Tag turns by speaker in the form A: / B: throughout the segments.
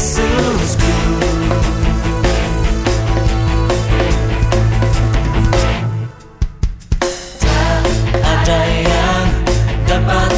A: Yesusku Tak ada yang dapat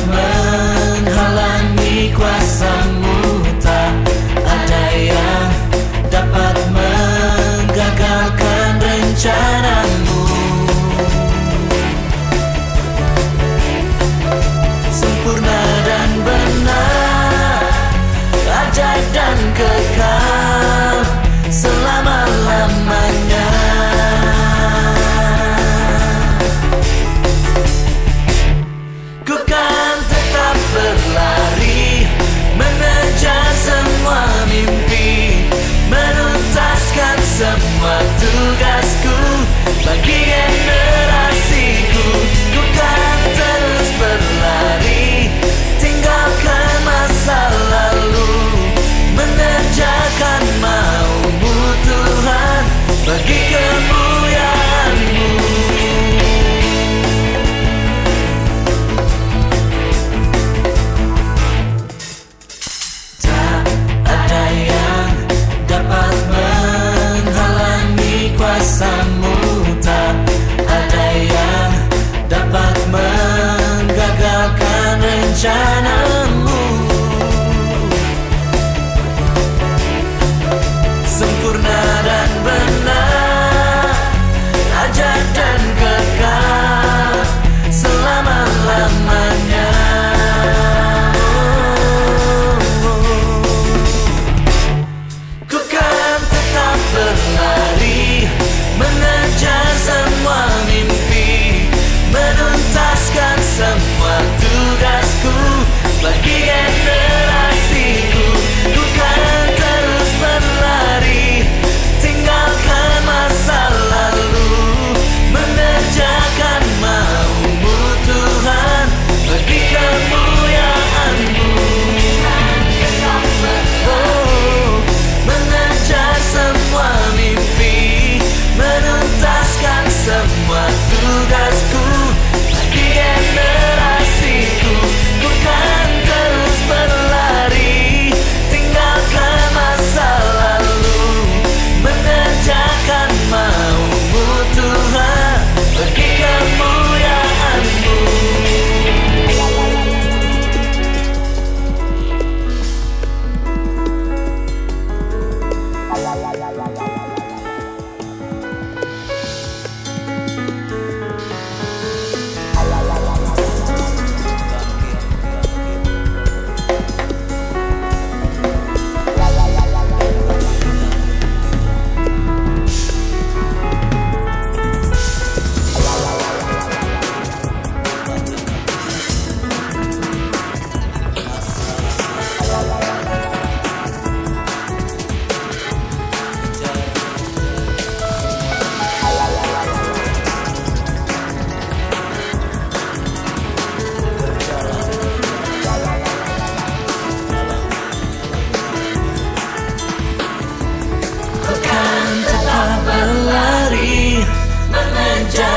A: sunshine.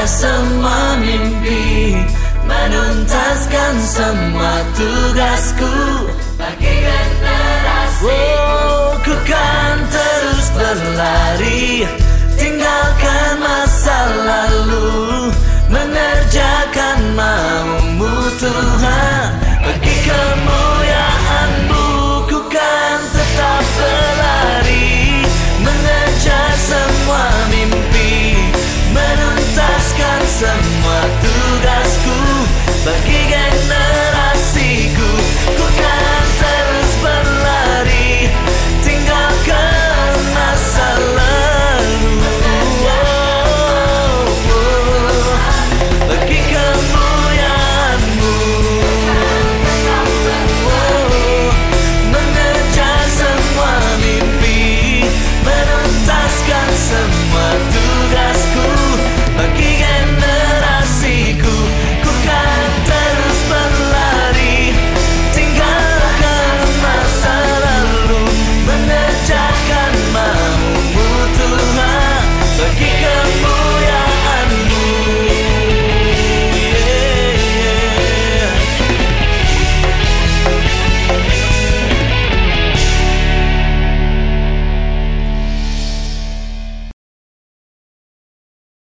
A: Semua mimpi Menuntaskan semua tugasku. Bagi generasi oh, Ku kan terus berlari